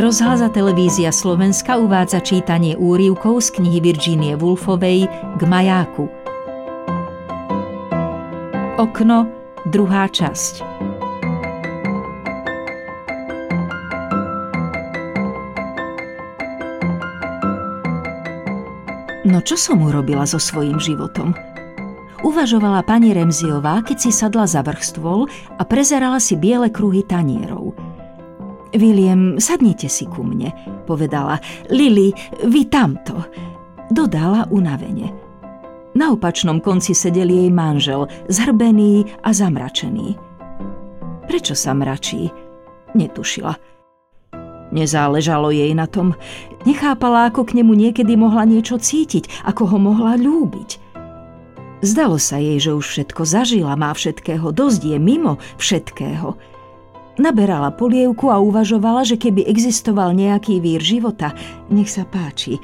Rozhlas a televízia Slovenska uvádza čítanie úrivkov z knihy Virginie Woolfovej K majáku. Okno, druhá časť. No čo som urobila so svojím životom? Uvažovala pani Remziová, keď si sadla za vrch stôl a prezerala si biele kruhy tanierov – William, sadnite si ku mne, povedala. Lily, vy tamto. Dodala unavene. Na opačnom konci sedel jej manžel, zhrbený a zamračený. Prečo sa mračí? Netušila. Nezáležalo jej na tom. Nechápala, ako k nemu niekedy mohla niečo cítiť, ako ho mohla ľúbiť. Zdalo sa jej, že už všetko zažila, má všetkého, dosť je mimo všetkého – Naberala polievku a uvažovala, že keby existoval nejaký vír života, nech sa páči,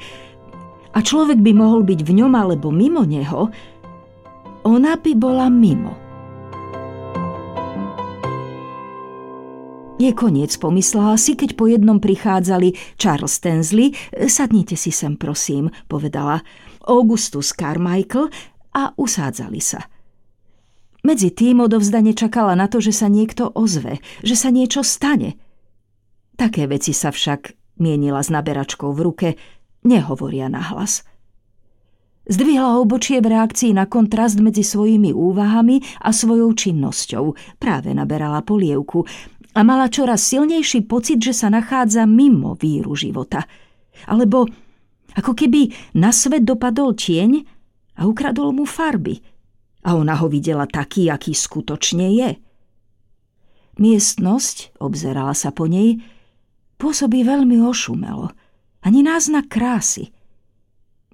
a človek by mohol byť v ňom alebo mimo neho, ona by bola mimo. Je koniec, pomyslela si, keď po jednom prichádzali Charles Tensley. Sadnite si sem, prosím, povedala. Augustus Carmichael a usádzali sa. Medzi tým odovzdane čakala na to, že sa niekto ozve, že sa niečo stane. Také veci sa však, mienila s naberačkou v ruke, nehovoria nahlas. Zdvihla obočie v reakcii na kontrast medzi svojimi úvahami a svojou činnosťou. Práve naberala polievku a mala čoraz silnejší pocit, že sa nachádza mimo víru života. Alebo ako keby na svet dopadol tieň a ukradol mu farby – a ona ho videla taký, aký skutočne je. Miestnosť, obzerala sa po nej, pôsobí veľmi ošumelo. Ani náznak krásy.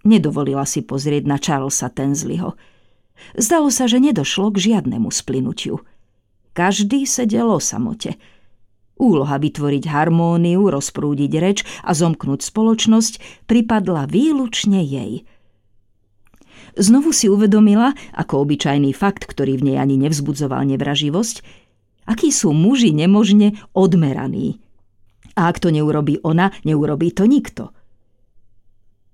Nedovolila si pozrieť na Charlesa Tenzliho. Zdalo sa, že nedošlo k žiadnemu splinutiu. Každý sedel o samote. Úloha vytvoriť harmóniu, rozprúdiť reč a zomknúť spoločnosť pripadla výlučne jej – Znovu si uvedomila, ako obyčajný fakt, ktorý v nej ani nevzbudzoval nevraživosť, akí sú muži nemožne odmeraní. A ak to neurobí ona, neurobí to nikto.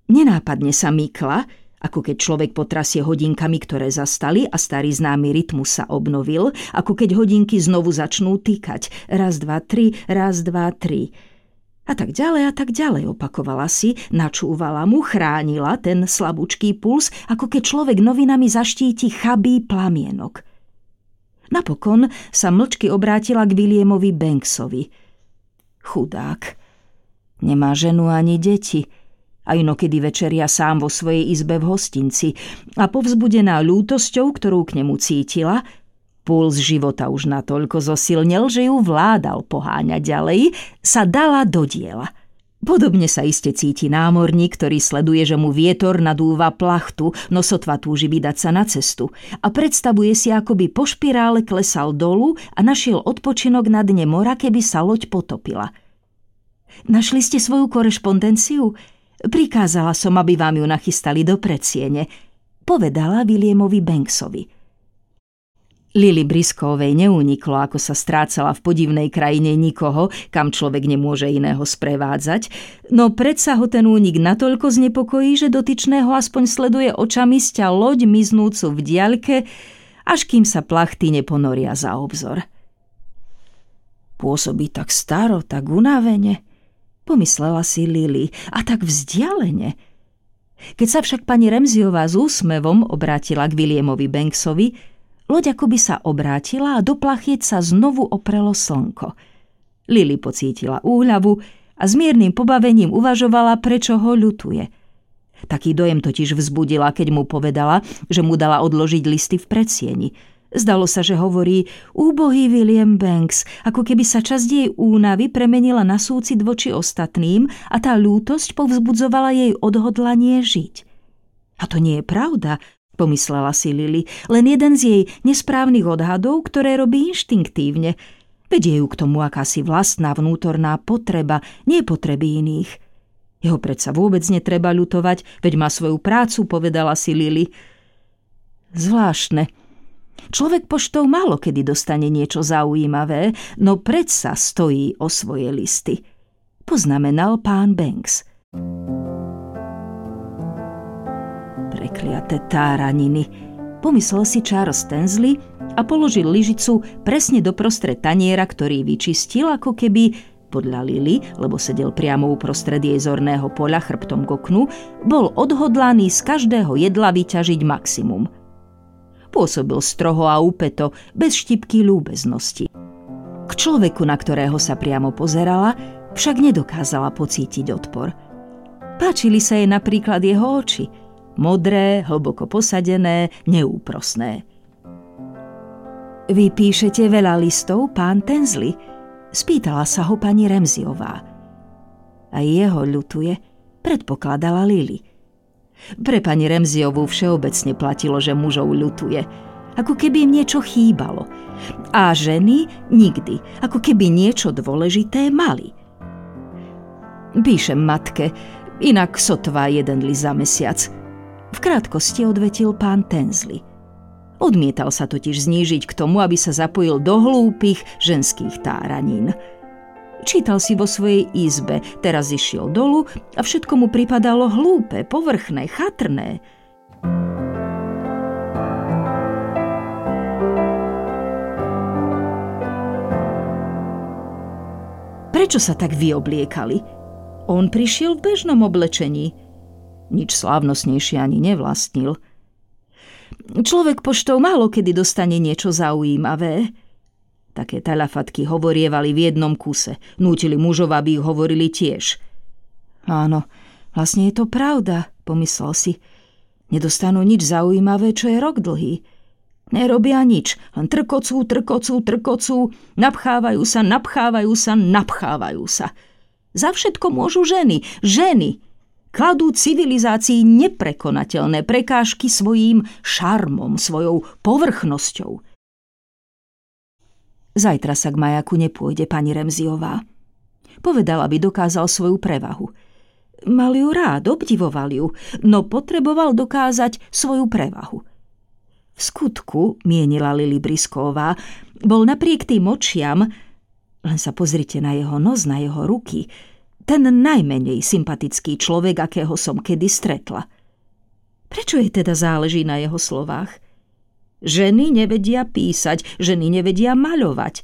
Nenápadne sa mykla, ako keď človek potrasie hodinkami, ktoré zastali a starý známy rytmus sa obnovil, ako keď hodinky znovu začnú týkať. Raz, dva, tri, raz, dva, tri. A tak ďalej a tak ďalej opakovala si, načúvala mu, chránila ten slabúčký puls, ako keď človek novinami zaštíti chabý plamienok. Napokon sa mlčky obrátila k Williamovi Banksovi. Chudák. Nemá ženu ani deti. A inokedy večeria sám vo svojej izbe v hostinci a povzbudená ľútosťou, ktorú k nemu cítila, puls života už natoľko zosilnil, že ju vládal poháňať ďalej, sa dala do diela. Podobne sa iste cíti námorník, ktorý sleduje, že mu vietor nadúva plachtu, no sotva túži vydať sa na cestu a predstavuje si, ako by po špirále klesal dolu a našiel odpočinok na dne mora, keby sa loď potopila. Našli ste svoju korešpondenciu? Prikázala som, aby vám ju nachystali do predsiene, povedala Williamovi Banksovi – Lili Briskovej neuniklo, ako sa strácala v podivnej krajine nikoho, kam človek nemôže iného sprevádzať, no predsa ho ten únik natoľko znepokojí, že dotyčného aspoň sleduje očami sťa loď miznúcu v diaľke, až kým sa plachty neponoria za obzor. Pôsobí tak staro, tak unavene, pomyslela si Lili, a tak vzdialene. Keď sa však pani Remziová s úsmevom obrátila k Williamovi Banksovi, Loď akoby sa obrátila a do plachiet sa znovu oprelo slnko. Lily pocítila úľavu a s miernym pobavením uvažovala, prečo ho ľutuje. Taký dojem totiž vzbudila, keď mu povedala, že mu dala odložiť listy v predsieni. Zdalo sa, že hovorí úbohý William Banks, ako keby sa časť jej únavy premenila na súcit voči ostatným a tá lútosť povzbudzovala jej odhodlanie žiť. A to nie je pravda, pomyslela si Lily, len jeden z jej nesprávnych odhadov, ktoré robí inštinktívne. Vedie ju k tomu akási vlastná vnútorná potreba, nie potreby iných. Jeho predsa vôbec netreba ľutovať, veď má svoju prácu, povedala si Lily. Zvláštne. Človek poštou málo kedy dostane niečo zaujímavé, no predsa stojí o svoje listy. poznamenal pán Banks. Prekliaté táraniny, pomyslel si Charles Tensley a položil lyžicu presne do prostred taniera, ktorý vyčistil, ako keby podľa Lily, lebo sedel priamo uprostred jej zorného poľa chrbtom k oknu, bol odhodlaný z každého jedla vyťažiť maximum. Pôsobil stroho a úpeto, bez štipky ľúbeznosti. K človeku, na ktorého sa priamo pozerala, však nedokázala pocítiť odpor. Páčili sa jej napríklad jeho oči, modré, hlboko posadené, neúprosné. Vy píšete veľa listov, pán Tenzli? Spýtala sa ho pani Remziová. A jeho ľutuje, predpokladala Lily. Pre pani Remziovú všeobecne platilo, že mužov ľutuje, ako keby im niečo chýbalo. A ženy nikdy, ako keby niečo dôležité mali. Píšem matke, inak sotva jeden list za mesiac. V krátkosti odvetil pán Tenzli. Odmietal sa totiž znížiť k tomu, aby sa zapojil do hlúpych ženských táranín. Čítal si vo svojej izbe, teraz išiel dolu a všetko mu pripadalo hlúpe, povrchné, chatrné. Prečo sa tak vyobliekali? On prišiel v bežnom oblečení. Nič slávnostnejšie ani nevlastnil – Človek poštou málo kedy dostane niečo zaujímavé. Také talafatky hovorievali v jednom kuse. Nútili mužov, aby ich hovorili tiež. Áno, vlastne je to pravda, pomyslel si. Nedostanú nič zaujímavé, čo je rok dlhý. Nerobia nič, len trkocú, trkocú, trkocú, napchávajú sa, napchávajú sa, napchávajú sa. Za všetko môžu ženy, ženy, kladú civilizácii neprekonateľné prekážky svojím šarmom, svojou povrchnosťou. Zajtra sa k majaku nepôjde pani Remziová. Povedala by dokázal svoju prevahu. Mal ju rád, obdivoval ju, no potreboval dokázať svoju prevahu. V skutku, mienila Lili Brisková, bol napriek tým očiam, len sa pozrite na jeho nos, na jeho ruky, ten najmenej sympatický človek, akého som kedy stretla. Prečo jej teda záleží na jeho slovách? Ženy nevedia písať, ženy nevedia maľovať.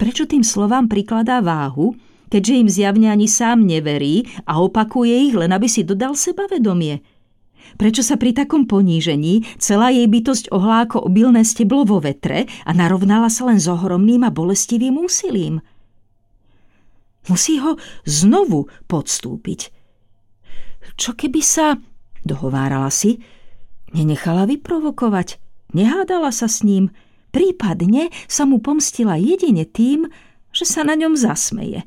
Prečo tým slovám prikladá váhu, keďže im zjavne ani sám neverí a opakuje ich, len aby si dodal sebavedomie? Prečo sa pri takom ponížení celá jej bytosť ohlá ako obilné steblo vo vetre a narovnala sa len s ohromným a bolestivým úsilím? Musí ho znovu podstúpiť. Čo keby sa, dohovárala si, nenechala vyprovokovať, nehádala sa s ním, prípadne sa mu pomstila jedine tým, že sa na ňom zasmeje.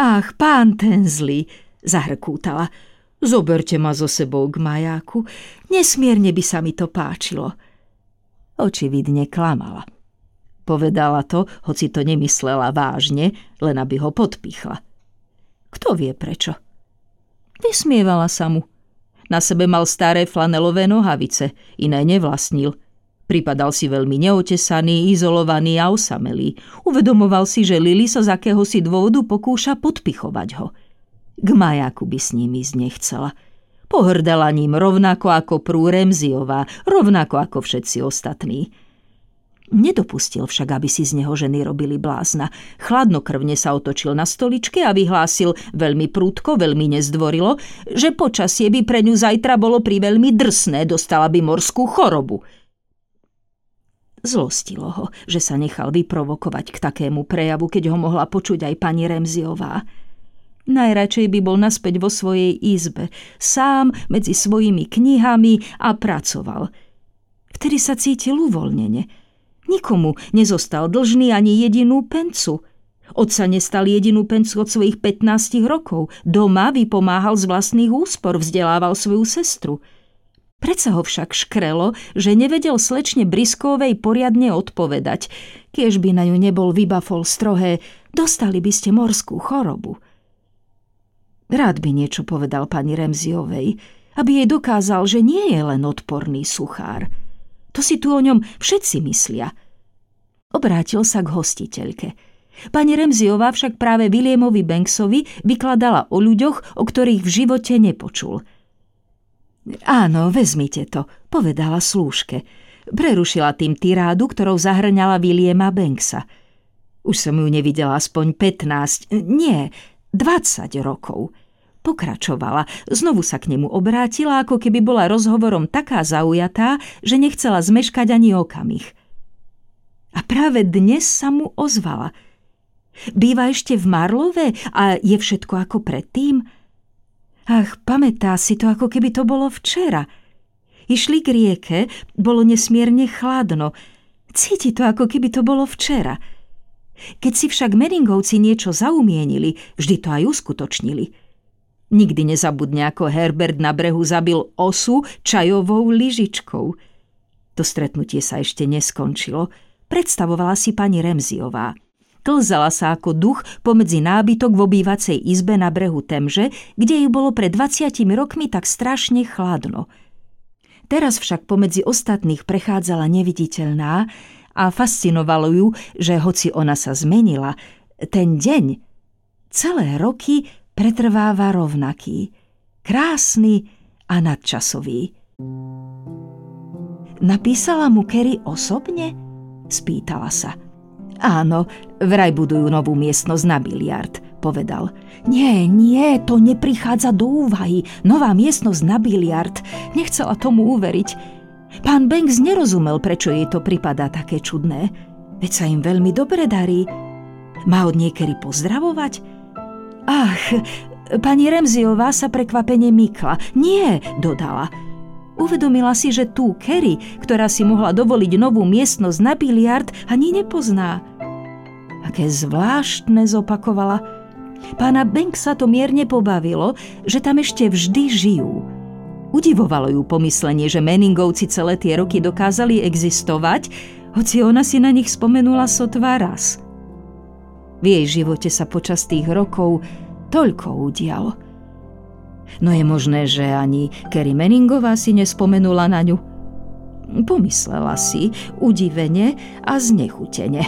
Ach, pán Tenzli, zahrkútala, zoberte ma zo sebou k majáku, nesmierne by sa mi to páčilo. Očividne klamala. Povedala to, hoci to nemyslela vážne, len aby ho podpichla. Kto vie prečo? Vysmievala sa mu. Na sebe mal staré flanelové nohavice, iné nevlastnil. Pripadal si veľmi neotesaný, izolovaný a osamelý. Uvedomoval si, že Lily sa z akéhosi dôvodu pokúša podpichovať ho. K majaku by s ním ísť nechcela. Pohrdala ním rovnako ako prú Remziová, rovnako ako všetci ostatní. Nedopustil však, aby si z neho ženy robili blázna. Chladnokrvne sa otočil na stoličke a vyhlásil veľmi prúdko, veľmi nezdvorilo, že počasie by pre ňu zajtra bolo pri veľmi drsné, dostala by morskú chorobu. Zlostilo ho, že sa nechal vyprovokovať k takému prejavu, keď ho mohla počuť aj pani Remziová. Najradšej by bol naspäť vo svojej izbe, sám medzi svojimi knihami a pracoval. Vtedy sa cítil uvoľnene – Nikomu nezostal dlžný ani jedinú pencu. Otca nestal jedinú pencu od svojich 15 rokov. Doma vypomáhal z vlastných úspor, vzdelával svoju sestru. Predsa ho však škrelo, že nevedel slečne Briskovej poriadne odpovedať. Kiež by na ňu nebol vybafol strohé, dostali by ste morskú chorobu. Rád by niečo povedal pani Remziovej, aby jej dokázal, že nie je len odporný suchár – to si tu o ňom všetci myslia. Obrátil sa k hostiteľke. Pani Remziová však práve Williamovi Banksovi vykladala o ľuďoch, o ktorých v živote nepočul. Áno, vezmite to, povedala slúžke. Prerušila tým tirádu, ktorou zahrňala Williama Banksa. Už som ju nevidela aspoň 15, nie, 20 rokov. Pokračovala, znovu sa k nemu obrátila, ako keby bola rozhovorom taká zaujatá, že nechcela zmeškať ani okamih. A práve dnes sa mu ozvala. Býva ešte v Marlove a je všetko ako predtým? Ach, pamätá si to, ako keby to bolo včera. Išli k rieke, bolo nesmierne chladno. Cíti to, ako keby to bolo včera. Keď si však Meringovci niečo zaumienili, vždy to aj uskutočnili – Nikdy nezabudne, ako Herbert na brehu zabil osu čajovou lyžičkou. To stretnutie sa ešte neskončilo. Predstavovala si pani Remziová. Klzala sa ako duch pomedzi nábytok v obývacej izbe na brehu Temže, kde ju bolo pred 20 rokmi tak strašne chladno. Teraz však pomedzi ostatných prechádzala neviditeľná a fascinovalo ju, že hoci ona sa zmenila, ten deň, celé roky pretrváva rovnaký, krásny a nadčasový. Napísala mu Kerry osobne? Spýtala sa. Áno, vraj budujú novú miestnosť na biliard, povedal. Nie, nie, to neprichádza do úvahy. Nová miestnosť na biliard. Nechcela tomu uveriť. Pán Banks nerozumel, prečo jej to pripadá také čudné. Veď sa im veľmi dobre darí. Má od niekedy pozdravovať? Ach, pani Remziová sa prekvapene mykla. Nie, dodala. Uvedomila si, že tú Kerry, ktorá si mohla dovoliť novú miestnosť na biliard, ani nepozná. Aké zvláštne zopakovala. Pána Banksa to mierne pobavilo, že tam ešte vždy žijú. Udivovalo ju pomyslenie, že Meningovci celé tie roky dokázali existovať, hoci ona si na nich spomenula sotva raz. V jej živote sa počas tých rokov toľko udialo. No je možné, že ani Kerry Meningová si nespomenula na ňu. Pomyslela si udivene a znechutene.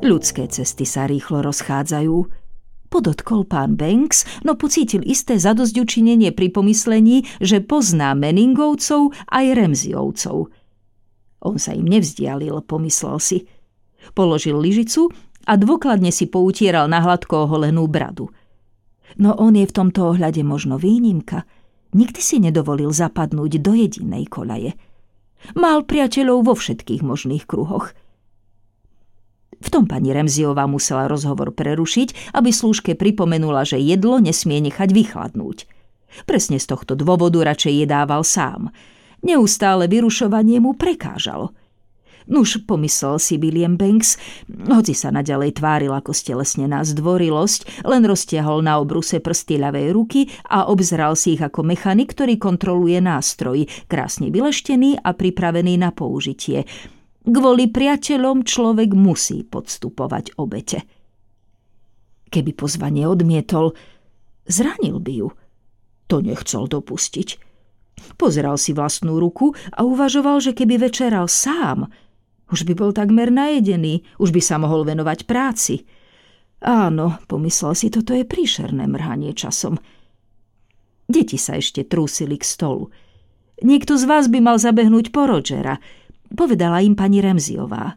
Ľudské cesty sa rýchlo rozchádzajú. Podotkol pán Banks, no pocítil isté zadozďučinenie pri pomyslení, že pozná Meningovcov aj Remziovcov. On sa im nevzdialil, pomyslel si. Položil lyžicu a dôkladne si poutieral na hladko oholenú bradu. No on je v tomto ohľade možno výnimka. Nikdy si nedovolil zapadnúť do jedinej kolaje. Mal priateľov vo všetkých možných kruhoch – v tom pani Remziová musela rozhovor prerušiť, aby slúžke pripomenula, že jedlo nesmie nechať vychladnúť. Presne z tohto dôvodu radšej jedával sám. Neustále vyrušovanie mu prekážalo. Nuž, pomyslel si William Banks, hoci sa naďalej tváril ako stelesnená zdvorilosť, len roztiahol na obruse prsty ľavej ruky a obzral si ich ako mechanik, ktorý kontroluje nástroj, krásne vyleštený a pripravený na použitie – Kvôli priateľom človek musí podstupovať obete. Keby pozvanie odmietol, zranil by ju. To nechcel dopustiť. Pozeral si vlastnú ruku a uvažoval, že keby večeral sám, už by bol takmer najedený, už by sa mohol venovať práci. Áno, pomyslel si, toto je príšerné mrhanie časom. Deti sa ešte trúsili k stolu. Niekto z vás by mal zabehnúť po Rogera – povedala im pani Remziová.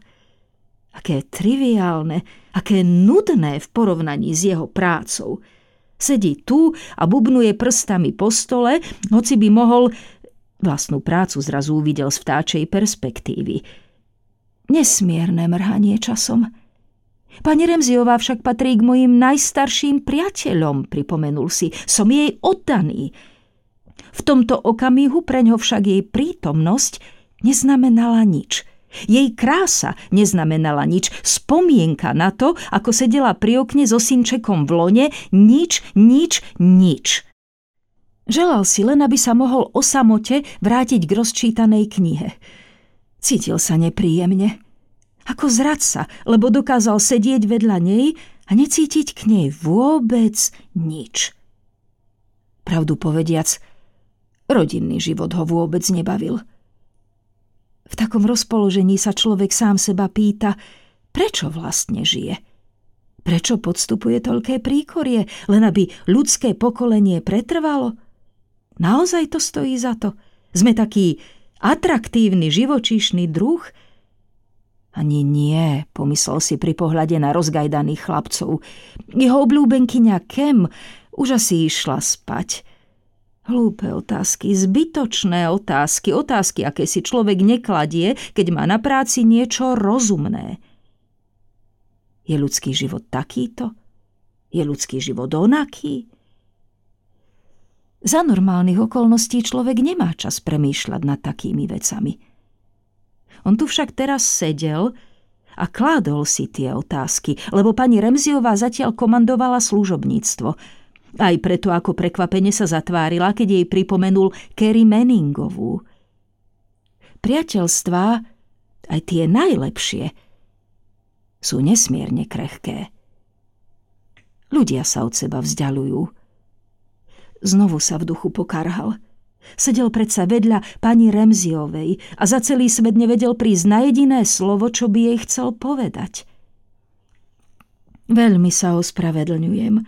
Aké triviálne, aké nudné v porovnaní s jeho prácou. Sedí tu a bubnuje prstami po stole, hoci by mohol... Vlastnú prácu zrazu uvidel z vtáčej perspektívy. Nesmierne mrhanie časom. Pani Remziová však patrí k mojim najstarším priateľom, pripomenul si. Som jej oddaný. V tomto okamihu preňho však jej prítomnosť neznamenala nič. Jej krása neznamenala nič, spomienka na to, ako sedela pri okne so synčekom v lone, nič, nič, nič. Želal si len, aby sa mohol o samote vrátiť k rozčítanej knihe. Cítil sa nepríjemne. Ako zradca, lebo dokázal sedieť vedľa nej a necítiť k nej vôbec nič. Pravdu povediac, rodinný život ho vôbec nebavil – V takom rozpoložení sa človek sám seba pýta, prečo vlastne žije. Prečo podstupuje toľké príkorie, len aby ľudské pokolenie pretrvalo? Naozaj to stojí za to? Sme taký atraktívny živočíšny druh? Ani nie, pomyslel si pri pohľade na rozgajdaných chlapcov. Jeho obľúbenkyňa Kem už asi išla spať. Hlúpe otázky, zbytočné otázky, otázky, aké si človek nekladie, keď má na práci niečo rozumné. Je ľudský život takýto? Je ľudský život onaký? Za normálnych okolností človek nemá čas premýšľať nad takými vecami. On tu však teraz sedel a kládol si tie otázky, lebo pani Remziová zatiaľ komandovala služobníctvo. Aj preto, ako prekvapene sa zatvárila, keď jej pripomenul Kerry Menningovú. Priateľstvá, aj tie najlepšie – sú nesmierne krehké. Ľudia sa od seba vzdialujú. Znovu sa v duchu pokarhal. Sedel predsa vedľa pani Remziovej a za celý svet nevedel prísť na jediné slovo, čo by jej chcel povedať. Veľmi sa ospravedlňujem.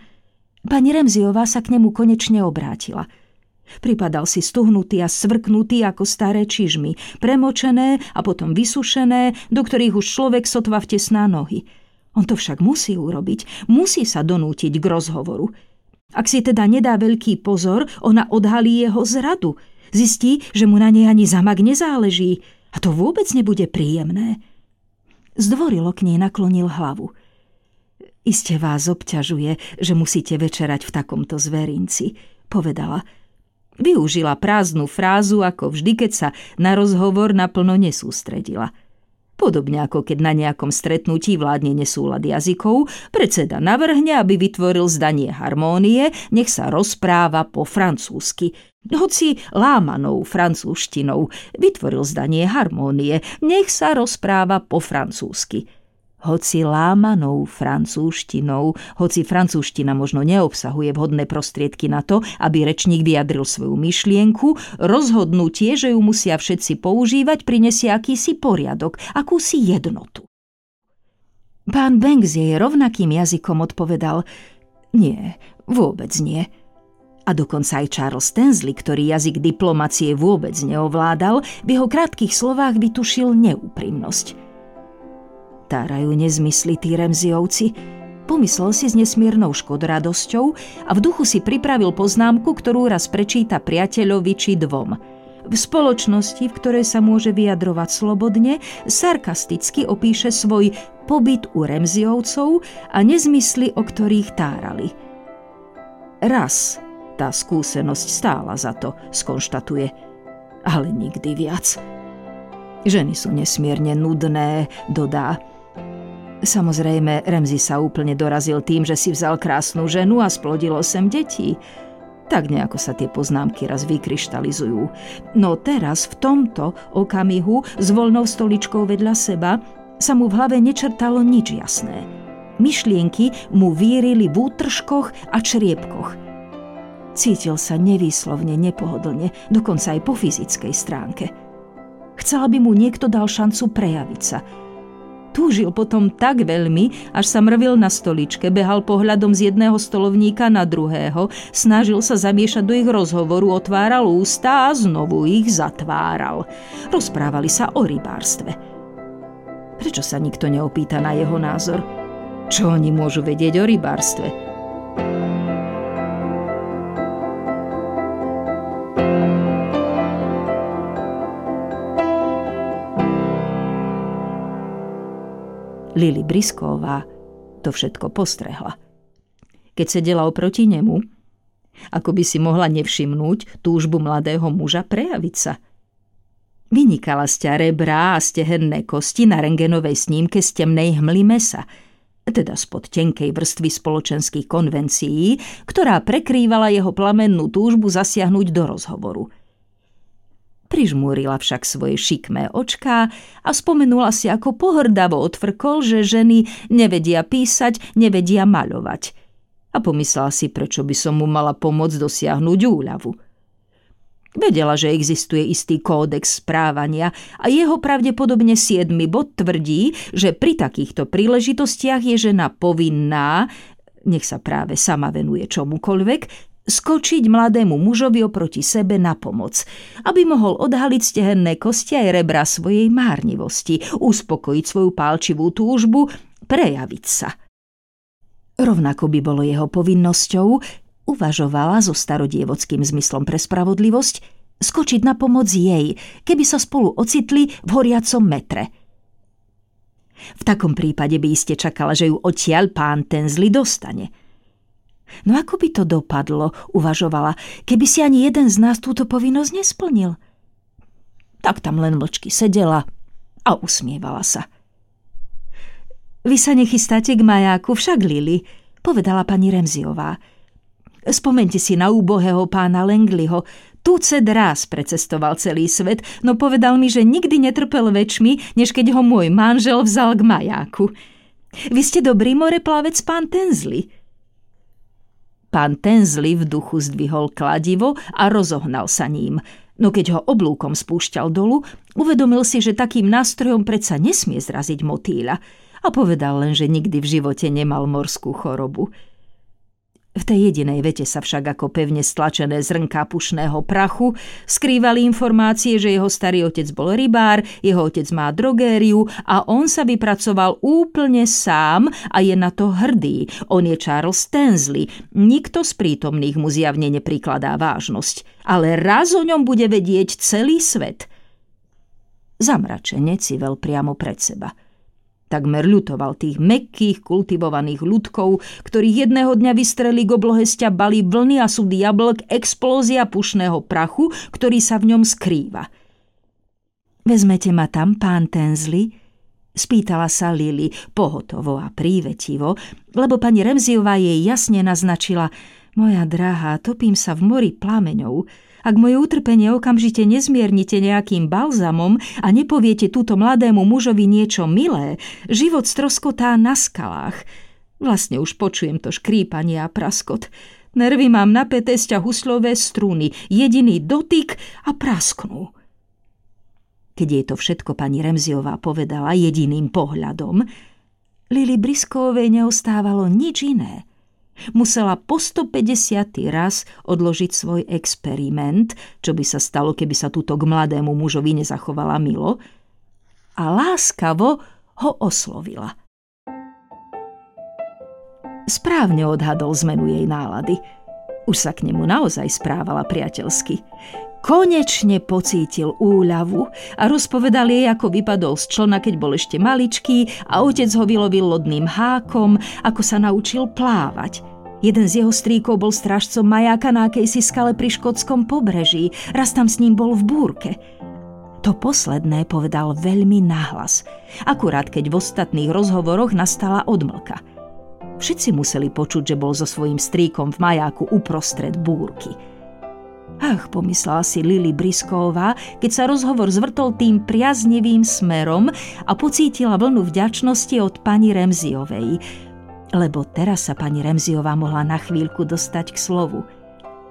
Pani Remziová sa k nemu konečne obrátila – Pripadal si stuhnutý a svrknutý ako staré čižmy, premočené a potom vysušené, do ktorých už človek sotva vtesná nohy. On to však musí urobiť, musí sa donútiť k rozhovoru. Ak si teda nedá veľký pozor, ona odhalí jeho zradu. Zistí, že mu na nej ani zamak nezáleží a to vôbec nebude príjemné. Zdvorilo k nej naklonil hlavu. Iste vás obťažuje, že musíte večerať v takomto zverinci, povedala – Využila prázdnu frázu, ako vždy, keď sa na rozhovor naplno nesústredila. Podobne ako keď na nejakom stretnutí vládne nesúlad jazykov, predseda navrhne, aby vytvoril zdanie harmónie, nech sa rozpráva po francúzsky. Hoci lámanou francúzštinou vytvoril zdanie harmónie, nech sa rozpráva po francúzsky hoci lámanou francúzštinou, hoci francúzština možno neobsahuje vhodné prostriedky na to, aby rečník vyjadril svoju myšlienku, rozhodnutie, že ju musia všetci používať, prinesie akýsi poriadok, akúsi jednotu. Pán Banks jej rovnakým jazykom odpovedal Nie, vôbec nie. A dokonca aj Charles Tensley, ktorý jazyk diplomacie vôbec neovládal, v jeho krátkých slovách vytušil neúprimnosť – Tárajú nezmysly tí Remziovci. Pomyslel si s nesmiernou škodoradosťou a v duchu si pripravil poznámku, ktorú raz prečíta priateľovi či dvom. V spoločnosti, v ktorej sa môže vyjadrovať slobodne, sarkasticky opíše svoj pobyt u Remziovcov a nezmysly, o ktorých tárali. Raz tá skúsenosť stála za to, skonštatuje, ale nikdy viac. Ženy sú nesmierne nudné, dodá. Samozrejme, Remzi sa úplne dorazil tým, že si vzal krásnu ženu a splodil osem detí. Tak nejako sa tie poznámky raz vykryštalizujú. No teraz, v tomto okamihu, s voľnou stoličkou vedľa seba, sa mu v hlave nečertalo nič jasné. Myšlienky mu vírili v útržkoch a čriepkoch. Cítil sa nevýslovne nepohodlne, dokonca aj po fyzickej stránke. Chcela by mu niekto dal šancu prejaviť sa – Túžil potom tak veľmi, až sa mrvil na stoličke, behal pohľadom z jedného stolovníka na druhého, snažil sa zamiešať do ich rozhovoru, otváral ústa a znovu ich zatváral. Rozprávali sa o rybárstve. Prečo sa nikto neopýta na jeho názor? Čo oni môžu vedieť o rybárstve? Lili Brisková to všetko postrehla. Keď sedela oproti nemu, ako by si mohla nevšimnúť túžbu mladého muža prejaviť sa. Vynikala z ťa rebrá a stehenné kosti na rengenovej snímke z temnej hmly mesa, teda spod tenkej vrstvy spoločenských konvencií, ktorá prekrývala jeho plamennú túžbu zasiahnuť do rozhovoru – Prižmúrila však svoje šikmé očká a spomenula si, ako pohrdavo odfrkol, že ženy nevedia písať, nevedia maľovať. A pomyslela si, prečo by som mu mala pomôcť dosiahnuť úľavu. Vedela, že existuje istý kódex správania a jeho pravdepodobne siedmy bod tvrdí, že pri takýchto príležitostiach je žena povinná, nech sa práve sama venuje čomukoľvek, skočiť mladému mužovi oproti sebe na pomoc, aby mohol odhaliť stehenné kosti aj rebra svojej márnivosti, uspokojiť svoju pálčivú túžbu, prejaviť sa. Rovnako by bolo jeho povinnosťou, uvažovala so starodievodským zmyslom pre spravodlivosť, skočiť na pomoc jej, keby sa spolu ocitli v horiacom metre. V takom prípade by iste čakala, že ju odtiaľ pán Tenzli dostane. No ako by to dopadlo, uvažovala, keby si ani jeden z nás túto povinnosť nesplnil? Tak tam len mlčky sedela a usmievala sa. Vy sa nechystáte k majáku, však Lili, povedala pani Remziová. Spomente si na úbohého pána Lengliho. Tucet raz precestoval celý svet, no povedal mi, že nikdy netrpel väčšmi, než keď ho môj manžel vzal k majáku. Vy ste dobrý moreplavec, pán Tenzli. Pán Tenzli v duchu zdvihol kladivo a rozohnal sa ním. No keď ho oblúkom spúšťal dolu, uvedomil si, že takým nástrojom predsa nesmie zraziť motýľa a povedal len, že nikdy v živote nemal morskú chorobu. V tej jedinej vete sa však ako pevne stlačené zrnká pušného prachu skrývali informácie, že jeho starý otec bol rybár, jeho otec má drogériu a on sa vypracoval úplne sám a je na to hrdý. On je Charles Tensley. Nikto z prítomných mu zjavne neprikladá vážnosť. Ale raz o ňom bude vedieť celý svet. Zamračene civel priamo pred seba – Takmer ľutoval tých mekkých, kultivovaných ľudkov, ktorých jedného dňa vystreli k oblohe bali vlny a súdy jablk, explózia pušného prachu, ktorý sa v ňom skrýva. Vezmete ma tam, pán Tenzli? Spýtala sa Lili pohotovo a prívetivo, lebo pani Remziová jej jasne naznačila Moja drahá, topím sa v mori plameňov, ak moje utrpenie okamžite nezmiernite nejakým balzamom a nepoviete túto mladému mužovi niečo milé, život stroskotá na skalách. Vlastne už počujem to škrípanie a praskot. Nervy mám napäté sťa huslové strúny, jediný dotyk a prasknú. Keď jej to všetko pani Remziová povedala jediným pohľadom, Lili Briskovej neostávalo nič iné – Musela po 150. raz odložiť svoj experiment, čo by sa stalo, keby sa túto k mladému mužovi nezachovala milo, a láskavo ho oslovila. Správne odhadol zmenu jej nálady. Už sa k nemu naozaj správala priateľsky. Konečne pocítil úľavu a rozpovedal jej, ako vypadol z člna, keď bol ešte maličký a otec ho vylovil lodným hákom, ako sa naučil plávať. Jeden z jeho stríkov bol strážcom majáka na akejsi skale pri škótskom pobreží. Raz tam s ním bol v búrke. To posledné povedal veľmi nahlas, akurát keď v ostatných rozhovoroch nastala odmlka. Všetci museli počuť, že bol so svojím stríkom v majáku uprostred búrky – Ach, pomyslela si Lili Brisková, keď sa rozhovor zvrtol tým priaznivým smerom a pocítila vlnu vďačnosti od pani Remziovej. Lebo teraz sa pani Remziová mohla na chvíľku dostať k slovu.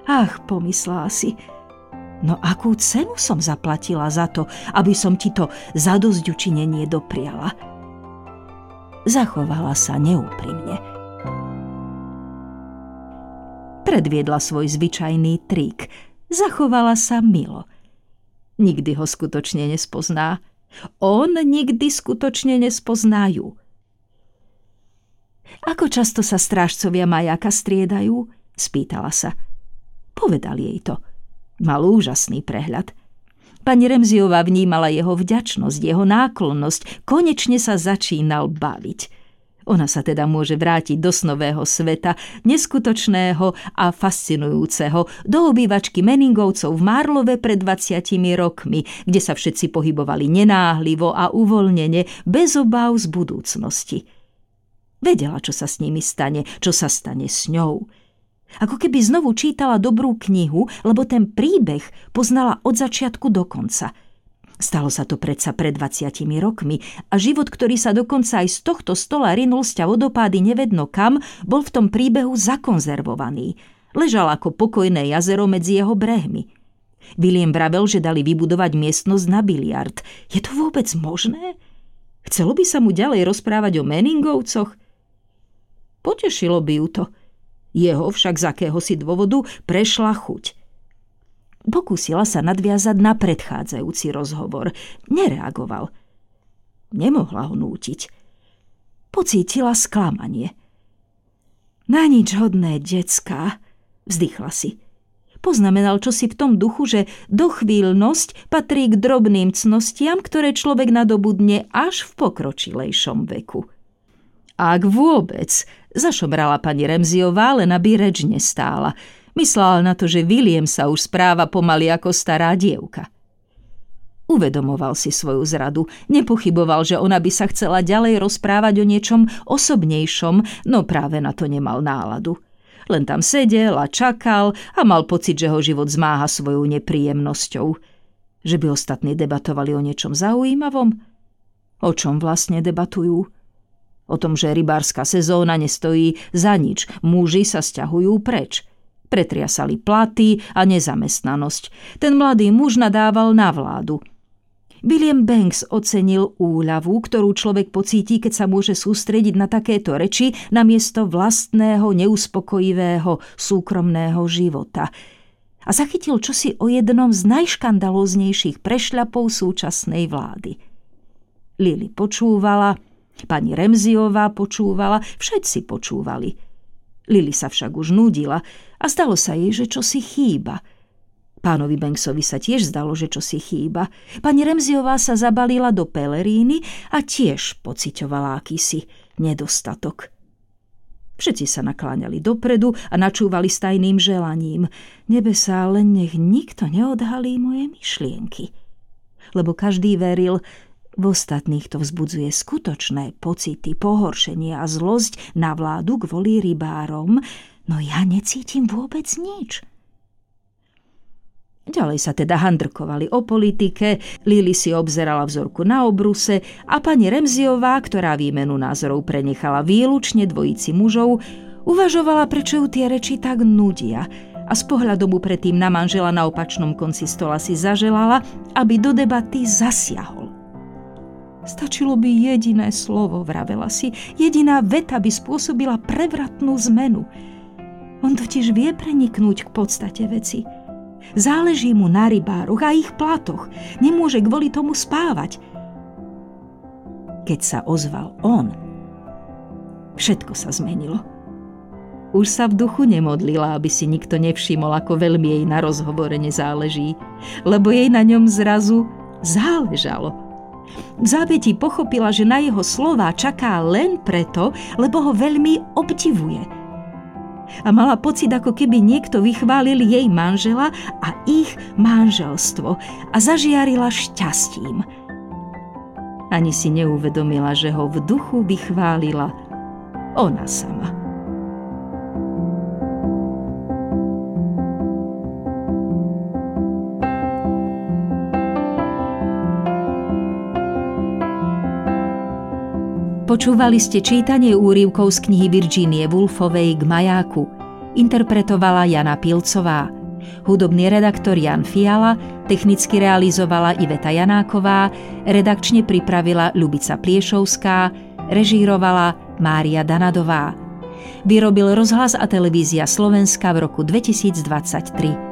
Ach, pomyslela si, no akú cenu som zaplatila za to, aby som ti to zadozďučinenie dopriala. Zachovala sa neúprimne. Predviedla svoj zvyčajný trik – Zachovala sa milo. Nikdy ho skutočne nespozná. On nikdy skutočne nespoznajú. Ako často sa strážcovia majáka striedajú? Spýtala sa. Povedal jej to. Mal úžasný prehľad. Pani Remziová vnímala jeho vďačnosť, jeho náklonnosť. Konečne sa začínal baviť. Ona sa teda môže vrátiť do snového sveta, neskutočného a fascinujúceho, do obývačky Meningovcov v Marlove pred 20 rokmi, kde sa všetci pohybovali nenáhlivo a uvoľnene, bez obáv z budúcnosti. Vedela, čo sa s nimi stane, čo sa stane s ňou. Ako keby znovu čítala dobrú knihu, lebo ten príbeh poznala od začiatku do konca – Stalo sa to predsa pred 20 rokmi a život, ktorý sa dokonca aj z tohto stola rinul sťa vodopády nevedno kam, bol v tom príbehu zakonzervovaný. Ležal ako pokojné jazero medzi jeho brehmi. William vravel, že dali vybudovať miestnosť na biliard. Je to vôbec možné? Chcelo by sa mu ďalej rozprávať o Meningovcoch? Potešilo by ju to. Jeho však z akéhosi dôvodu prešla chuť. Pokúsila sa nadviazať na predchádzajúci rozhovor. Nereagoval. Nemohla ho nútiť. Pocítila sklamanie. Na nič hodné decka, vzdychla si. Poznamenal čosi v tom duchu, že dochvíľnosť patrí k drobným cnostiam, ktoré človek nadobudne až v pokročilejšom veku. Ak vôbec, zašomrala pani Remziová, len aby reč nestála. Myslela na to, že William sa už správa pomaly ako stará dievka. Uvedomoval si svoju zradu, nepochyboval, že ona by sa chcela ďalej rozprávať o niečom osobnejšom, no práve na to nemal náladu. Len tam sedel a čakal a mal pocit, že ho život zmáha svojou nepríjemnosťou. Že by ostatní debatovali o niečom zaujímavom? O čom vlastne debatujú? O tom, že rybárska sezóna nestojí za nič, muži sa stiahujú preč. Pretriasali platy a nezamestnanosť. Ten mladý muž nadával na vládu – William Banks ocenil úľavu, ktorú človek pocíti, keď sa môže sústrediť na takéto reči namiesto vlastného neuspokojivého súkromného života. A zachytil čosi o jednom z najškandalóznejších prešľapov súčasnej vlády. Lili počúvala, pani Remziová počúvala, všetci počúvali. Lili sa však už nudila a stalo sa jej, že čosi chýba – Pánovi Banksovi sa tiež zdalo, že čo si chýba. Pani Remziová sa zabalila do peleríny a tiež pociťovala akýsi nedostatok. Všetci sa nakláňali dopredu a načúvali s tajným želaním. Nebesá, len nech nikto neodhalí moje myšlienky. Lebo každý veril, v ostatných to vzbudzuje skutočné pocity, pohoršenie a zlosť na vládu kvôli rybárom, no ja necítim vôbec nič. Ďalej sa teda handrkovali o politike, Lili si obzerala vzorku na obruse a pani Remziová, ktorá výmenu názorov prenechala výlučne dvojici mužov, uvažovala, prečo ju tie reči tak nudia a z pohľadu mu predtým na manžela na opačnom konci stola si zaželala, aby do debaty zasiahol. Stačilo by jediné slovo, vravela si, jediná veta by spôsobila prevratnú zmenu. On totiž vie preniknúť k podstate veci – Záleží mu na rybároch a ich platoch. Nemôže kvôli tomu spávať. Keď sa ozval on, všetko sa zmenilo. Už sa v duchu nemodlila, aby si nikto nevšimol, ako veľmi jej na rozhovore nezáleží, lebo jej na ňom zrazu záležalo. V závetí pochopila, že na jeho slová čaká len preto, lebo ho veľmi obdivuje – a mala pocit, ako keby niekto vychválil jej manžela a ich manželstvo a zažiarila šťastím. Ani si neuvedomila, že ho v duchu vychválila ona sama. Počúvali ste čítanie úrivkov z knihy Virginie Woolfovej k majáku. Interpretovala Jana Pilcová. Hudobný redaktor Jan Fiala, technicky realizovala Iveta Janáková, redakčne pripravila Ľubica Pliešovská, režírovala Mária Danadová. Vyrobil rozhlas a televízia Slovenska v roku 2023.